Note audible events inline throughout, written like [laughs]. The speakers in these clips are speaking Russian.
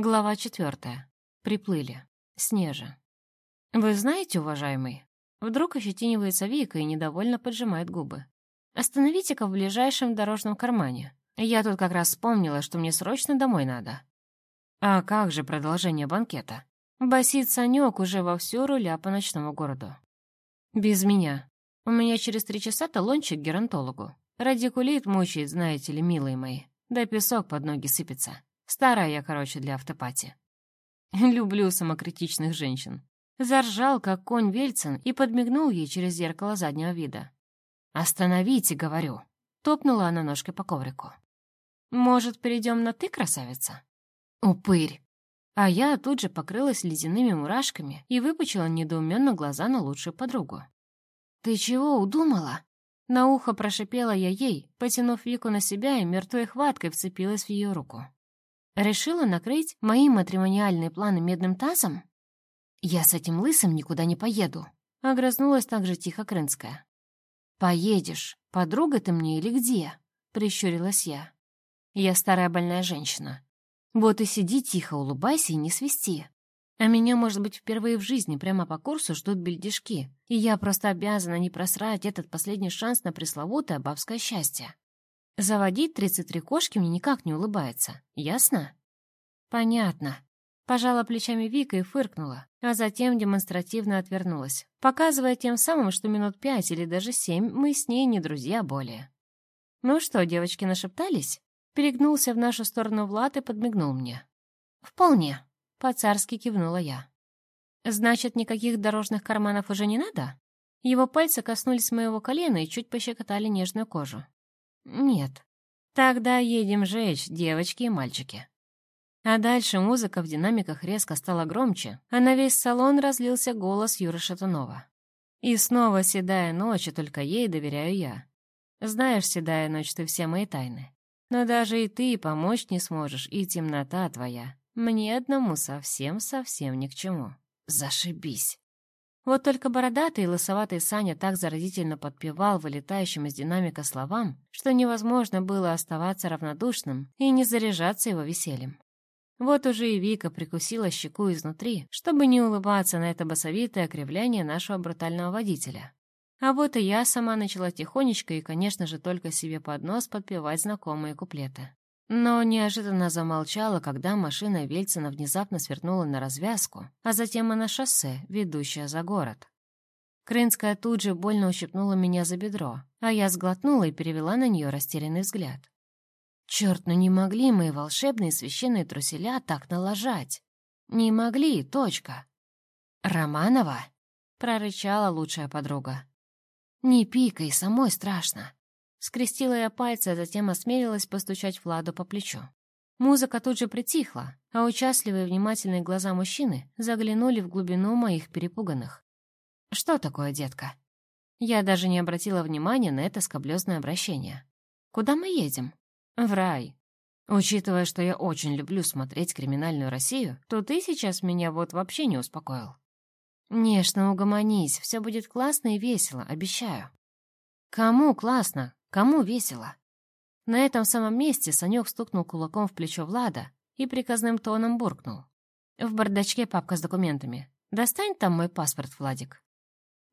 Глава четвертая. Приплыли. Снежа. «Вы знаете, уважаемый?» Вдруг ощетинивается Вика и недовольно поджимает губы. «Остановите-ка в ближайшем дорожном кармане. Я тут как раз вспомнила, что мне срочно домой надо». «А как же продолжение банкета?» Басит Санёк уже вовсю руля по ночному городу. «Без меня. У меня через три часа талончик к геронтологу. Радикулит мучает, знаете ли, милые мои. Да песок под ноги сыпется. Старая я, короче, для автопати. [laughs] Люблю самокритичных женщин. Заржал, как конь Вельцин, и подмигнул ей через зеркало заднего вида. «Остановите, — говорю!» — топнула она ножкой по коврику. «Может, перейдем на «ты», красавица?» «Упырь!» А я тут же покрылась ледяными мурашками и выпучила недоуменно глаза на лучшую подругу. «Ты чего удумала?» На ухо прошипела я ей, потянув Вику на себя и мертвой хваткой вцепилась в ее руку. Решила накрыть мои матримониальные планы медным тазом? Я с этим лысым никуда не поеду. Огрызнулась так же тихо Крынская. «Поедешь. Подруга ты мне или где?» — прищурилась я. «Я старая больная женщина. Вот и сиди тихо, улыбайся и не свисти. А меня, может быть, впервые в жизни прямо по курсу ждут бельдежки, и я просто обязана не просрать этот последний шанс на пресловутое бабское счастье. Заводить 33 кошки мне никак не улыбается, ясно? Понятно. Пожала плечами Вика и фыркнула, а затем демонстративно отвернулась, показывая тем самым, что минут пять или даже семь мы с ней не друзья более. «Ну что, девочки нашептались?» Перегнулся в нашу сторону Влад и подмигнул мне. «Вполне», — по-царски кивнула я. «Значит, никаких дорожных карманов уже не надо?» Его пальцы коснулись моего колена и чуть пощекотали нежную кожу. «Нет. Тогда едем жечь, девочки и мальчики». А дальше музыка в динамиках резко стала громче, а на весь салон разлился голос Юры Шатунова. И снова седая ночь, и только ей доверяю я. Знаешь, седая ночь, ты все мои тайны. Но даже и ты помочь не сможешь, и темнота твоя. Мне одному совсем-совсем ни к чему. Зашибись. Вот только бородатый и лысоватый Саня так заразительно подпевал вылетающим из динамика словам, что невозможно было оставаться равнодушным и не заряжаться его весельем. Вот уже и Вика прикусила щеку изнутри, чтобы не улыбаться на это басовитое кривляние нашего брутального водителя. А вот и я сама начала тихонечко и, конечно же, только себе под нос подпевать знакомые куплеты. Но неожиданно замолчала, когда машина Вельцина внезапно свернула на развязку, а затем и на шоссе, ведущее за город. Крынская тут же больно ущипнула меня за бедро, а я сглотнула и перевела на нее растерянный взгляд. Черт, ну не могли мои волшебные священные труселя так налажать. Не могли, точка. «Романова?» — прорычала лучшая подруга. «Не пикай, самой страшно». Скрестила я пальцы, а затем осмелилась постучать Владу по плечу. Музыка тут же притихла, а участливые внимательные глаза мужчины заглянули в глубину моих перепуганных. «Что такое, детка?» Я даже не обратила внимания на это скоблёзное обращение. «Куда мы едем?» В рай. Учитывая, что я очень люблю смотреть криминальную Россию, то ты сейчас меня вот вообще не успокоил. Нежно угомонись, все будет классно и весело, обещаю. Кому классно, кому весело? На этом самом месте Санек стукнул кулаком в плечо Влада и приказным тоном буркнул. В бардачке папка с документами. Достань там мой паспорт, Владик.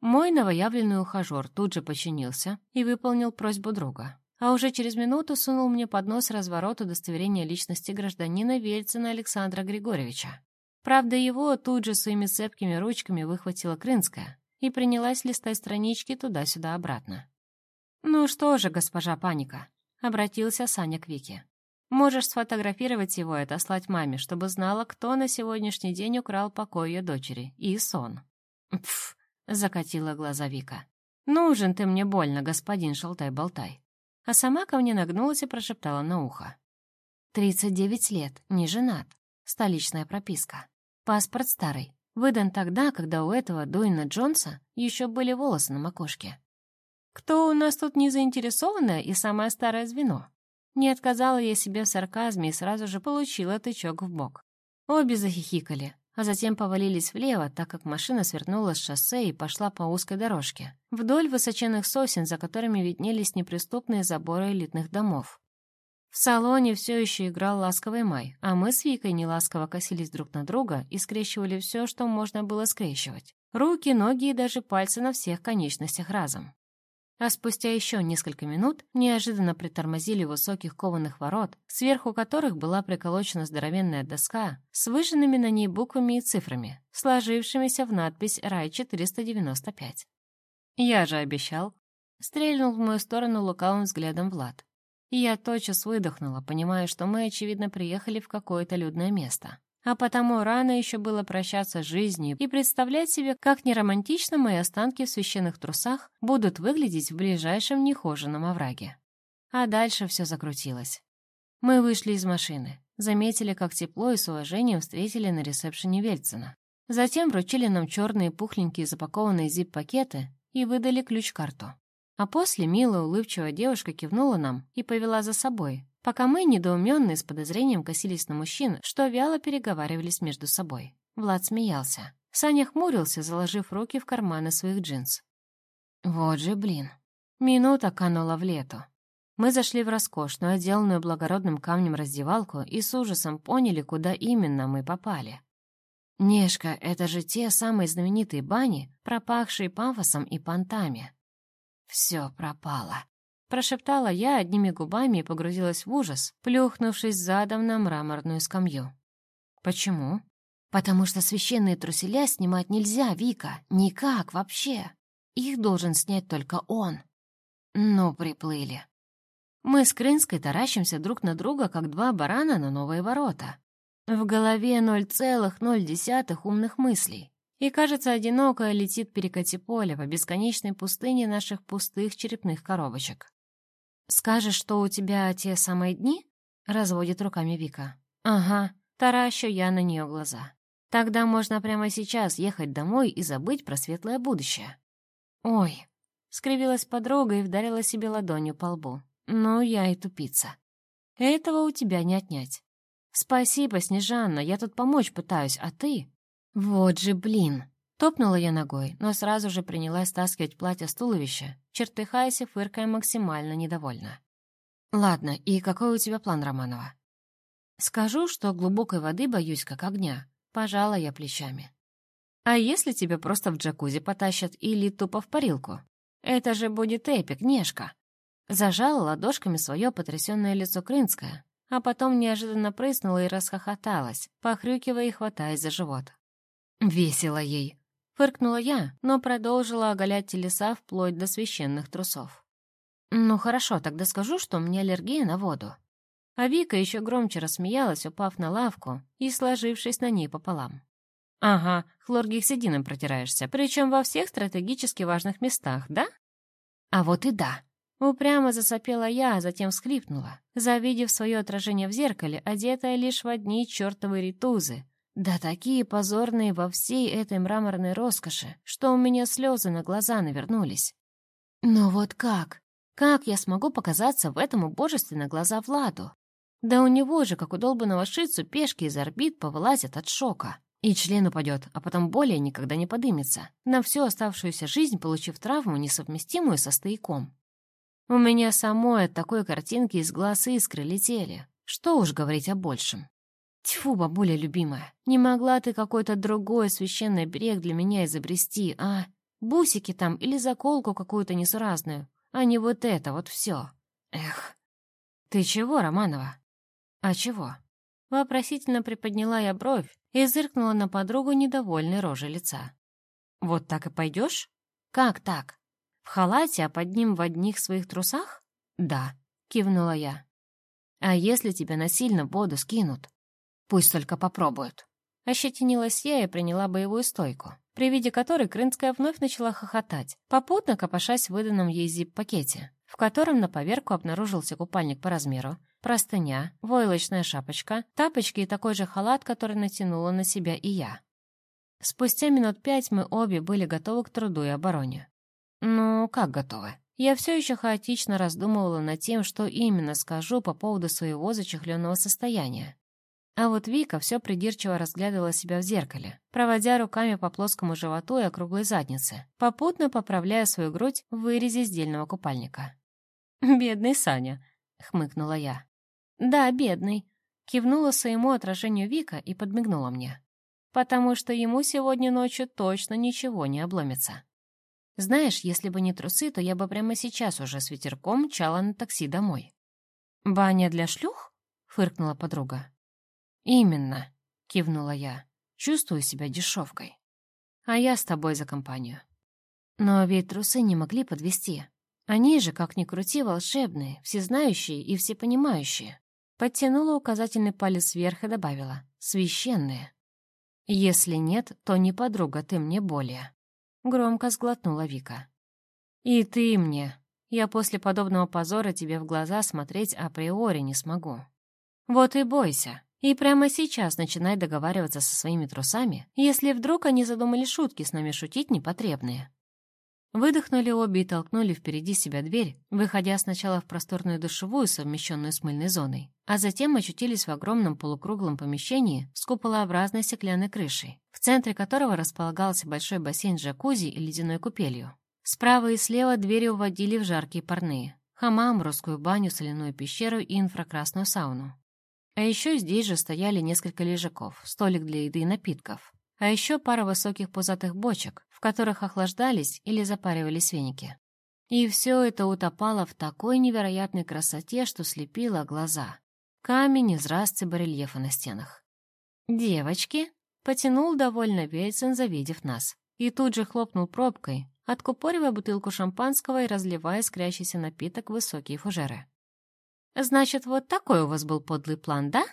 Мой новоявленный ухажер тут же подчинился и выполнил просьбу друга а уже через минуту сунул мне под нос разворот удостоверения личности гражданина Вельцина Александра Григорьевича. Правда, его тут же своими цепкими ручками выхватила Крынская и принялась листать странички туда-сюда обратно. «Ну что же, госпожа Паника», — обратился Саня к Вике. «Можешь сфотографировать его и отослать маме, чтобы знала, кто на сегодняшний день украл покой ее дочери и сон». «Пф», — закатила глаза Вика. «Нужен ты мне больно, господин Шалтай-Болтай а сама ко мне нагнулась и прошептала на ухо. «Тридцать девять лет, не женат. Столичная прописка. Паспорт старый. Выдан тогда, когда у этого Дуина Джонса еще были волосы на макушке. Кто у нас тут не заинтересованное и самое старое звено?» Не отказала я себе в сарказме и сразу же получила тычок в бок. Обе захихикали, а затем повалились влево, так как машина свернула с шоссе и пошла по узкой дорожке, вдоль высоченных сосен, за которыми виднелись неприступные заборы элитных домов. В салоне все еще играл ласковый май, а мы с Викой неласково косились друг на друга и скрещивали все, что можно было скрещивать. Руки, ноги и даже пальцы на всех конечностях разом. А спустя еще несколько минут неожиданно притормозили высоких кованых ворот, сверху которых была приколочена здоровенная доска с выжженными на ней буквами и цифрами, сложившимися в надпись «Рай-495». «Я же обещал», — стрельнул в мою сторону лукавым взглядом Влад. Я тотчас выдохнула, понимая, что мы, очевидно, приехали в какое-то людное место. А потому рано еще было прощаться с жизнью и представлять себе, как неромантично мои останки в священных трусах будут выглядеть в ближайшем нехоженном овраге. А дальше все закрутилось. Мы вышли из машины, заметили, как тепло и с уважением встретили на ресепшене Вельцина. Затем вручили нам черные пухленькие запакованные зип-пакеты и выдали ключ-карту. А после милая улыбчивая девушка кивнула нам и повела за собой, пока мы, недоуменные, с подозрением косились на мужчин, что вяло переговаривались между собой. Влад смеялся. Саня хмурился, заложив руки в карманы своих джинс. Вот же блин. Минута канула в лету. Мы зашли в роскошную, отделанную благородным камнем раздевалку и с ужасом поняли, куда именно мы попали. Нешка — это же те самые знаменитые бани, пропахшие пафосом и понтами. «Все пропало», — прошептала я одними губами и погрузилась в ужас, плюхнувшись задом на мраморную скамью. «Почему?» «Потому что священные труселя снимать нельзя, Вика, никак вообще. Их должен снять только он». «Ну, приплыли». Мы с Крынской таращимся друг на друга, как два барана на новые ворота. В голове ноль целых ноль десятых умных мыслей. И, кажется, одинокая летит перекати поле по бесконечной пустыне наших пустых черепных коробочек. «Скажешь, что у тебя те самые дни?» — разводит руками Вика. «Ага», — таращу я на нее глаза. «Тогда можно прямо сейчас ехать домой и забыть про светлое будущее». «Ой», — скривилась подруга и вдарила себе ладонью по лбу. «Ну, я и тупица. Этого у тебя не отнять. Спасибо, Снежанна, я тут помочь пытаюсь, а ты...» «Вот же блин!» Топнула я ногой, но сразу же принялась стаскивать платье с туловища, чертыхаясь и фыркая максимально недовольна. «Ладно, и какой у тебя план, Романова?» «Скажу, что глубокой воды боюсь, как огня», — пожала я плечами. «А если тебя просто в джакузи потащат или тупо в парилку? Это же будет эпик, Нешка!» Зажала ладошками свое потрясенное лицо Крынское, а потом неожиданно прыснула и расхохоталась, похрюкивая и хватаясь за живот. Весело ей. Фыркнула я, но продолжила оголять телеса вплоть до священных трусов. «Ну хорошо, тогда скажу, что у меня аллергия на воду». А Вика еще громче рассмеялась, упав на лавку и сложившись на ней пополам. «Ага, хлоргексидином протираешься, причем во всех стратегически важных местах, да?» «А вот и да». Упрямо засопела я, а затем всхлипнула, завидев свое отражение в зеркале, одетая лишь в одни чертовы ритузы, да такие позорные во всей этой мраморной роскоши, что у меня слезы на глаза навернулись. Но вот как? Как я смогу показаться в этом убожестве на глаза Владу? Да у него же, как у долбанного шицу, пешки из орбит повылазят от шока. И член упадет, а потом более никогда не подымется, на всю оставшуюся жизнь получив травму, несовместимую со стояком. У меня самой от такой картинки из глаз искры летели. Что уж говорить о большем. Тьфу, бабуля любимая, не могла ты какой-то другой священный берег для меня изобрести, а? Бусики там или заколку какую-то несуразную, а не вот это вот все. Эх. Ты чего, Романова? А чего? Вопросительно приподняла я бровь и зыркнула на подругу недовольной рожей лица. Вот так и пойдешь? Как так? В халате, а под ним в одних своих трусах? Да, кивнула я. А если тебя насильно в воду скинут? Пусть только попробуют. Ощетинилась я и приняла боевую стойку, при виде которой Крынская вновь начала хохотать, попутно копошась в выданном ей зип-пакете, в котором на поверку обнаружился купальник по размеру, простыня, войлочная шапочка, тапочки и такой же халат, который натянула на себя и я. Спустя минут пять мы обе были готовы к труду и обороне. Ну, как готовы? Я все еще хаотично раздумывала над тем, что именно скажу по поводу своего зачехленного состояния. А вот Вика все придирчиво разглядывала себя в зеркале, проводя руками по плоскому животу и округлой заднице, попутно поправляя свою грудь в вырезе сдельного купальника. «Бедный Саня», — хмыкнула я. «Да, бедный», — кивнула своему отражению Вика и подмигнула мне. «Потому что ему сегодня ночью точно ничего не обломится». Знаешь, если бы не трусы, то я бы прямо сейчас уже с ветерком мчала на такси домой. «Баня для шлюх?» — фыркнула подруга. «Именно», — кивнула я. «Чувствую себя дешевкой. А я с тобой за компанию». Но ведь трусы не могли подвести. Они же, как ни крути, волшебные, всезнающие и всепонимающие. Подтянула указательный палец вверх и добавила «священные». «Если нет, то не подруга ты мне более». Громко сглотнула Вика. «И ты мне. Я после подобного позора тебе в глаза смотреть априори не смогу. Вот и бойся. И прямо сейчас начинай договариваться со своими трусами, если вдруг они задумали шутки с нами шутить непотребные». Выдохнули обе и толкнули впереди себя дверь, выходя сначала в просторную душевую, совмещенную с мыльной зоной, а затем очутились в огромном полукруглом помещении с куполообразной стеклянной крышей, в центре которого располагался большой бассейн с джакузи и ледяной купелью. Справа и слева двери уводили в жаркие парные, хамам, русскую баню, соляную пещеру и инфракрасную сауну. А еще здесь же стояли несколько лежаков, столик для еды и напитков, а еще пара высоких пузатых бочек, в которых охлаждались или запаривались веники. И все это утопало в такой невероятной красоте, что слепило глаза. Камень из расцы барельефа на стенах. «Девочки!» — потянул довольно Вельцин, завидев нас. И тут же хлопнул пробкой, откупоривая бутылку шампанского и разливая скрящийся напиток в высокие фужеры. «Значит, вот такой у вас был подлый план, да?»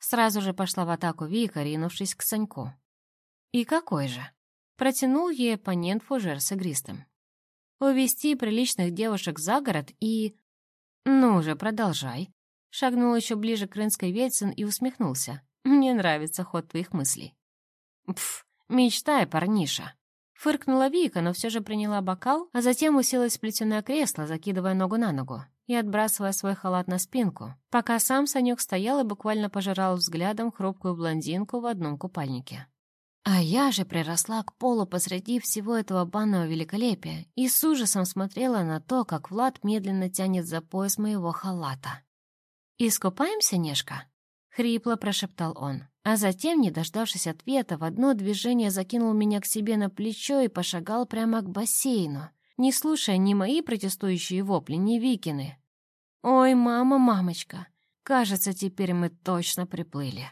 Сразу же пошла в атаку Вика, ринувшись к Саньку. «И какой же?» Протянул ей оппонент фужер с игристым. «Увести приличных девушек за город и...» «Ну же, продолжай». Шагнул еще ближе к Рынской Вельцин и усмехнулся. «Мне нравится ход твоих мыслей». «Пф, мечтай, парниша». Фыркнула Вика, но все же приняла бокал, а затем уселась в плетеное кресло, закидывая ногу на ногу и отбрасывая свой халат на спинку, пока сам Санек стоял и буквально пожирал взглядом хрупкую блондинку в одном купальнике. А я же приросла к полу посреди всего этого банного великолепия и с ужасом смотрела на то, как Влад медленно тянет за пояс моего халата. «Искупаемся, Нешка?» — хрипло прошептал он, а затем, не дождавшись ответа, в одно движение закинул меня к себе на плечо и пошагал прямо к бассейну, не слушая ни мои протестующие вопли, ни Викины. «Ой, мама, мамочка, кажется, теперь мы точно приплыли».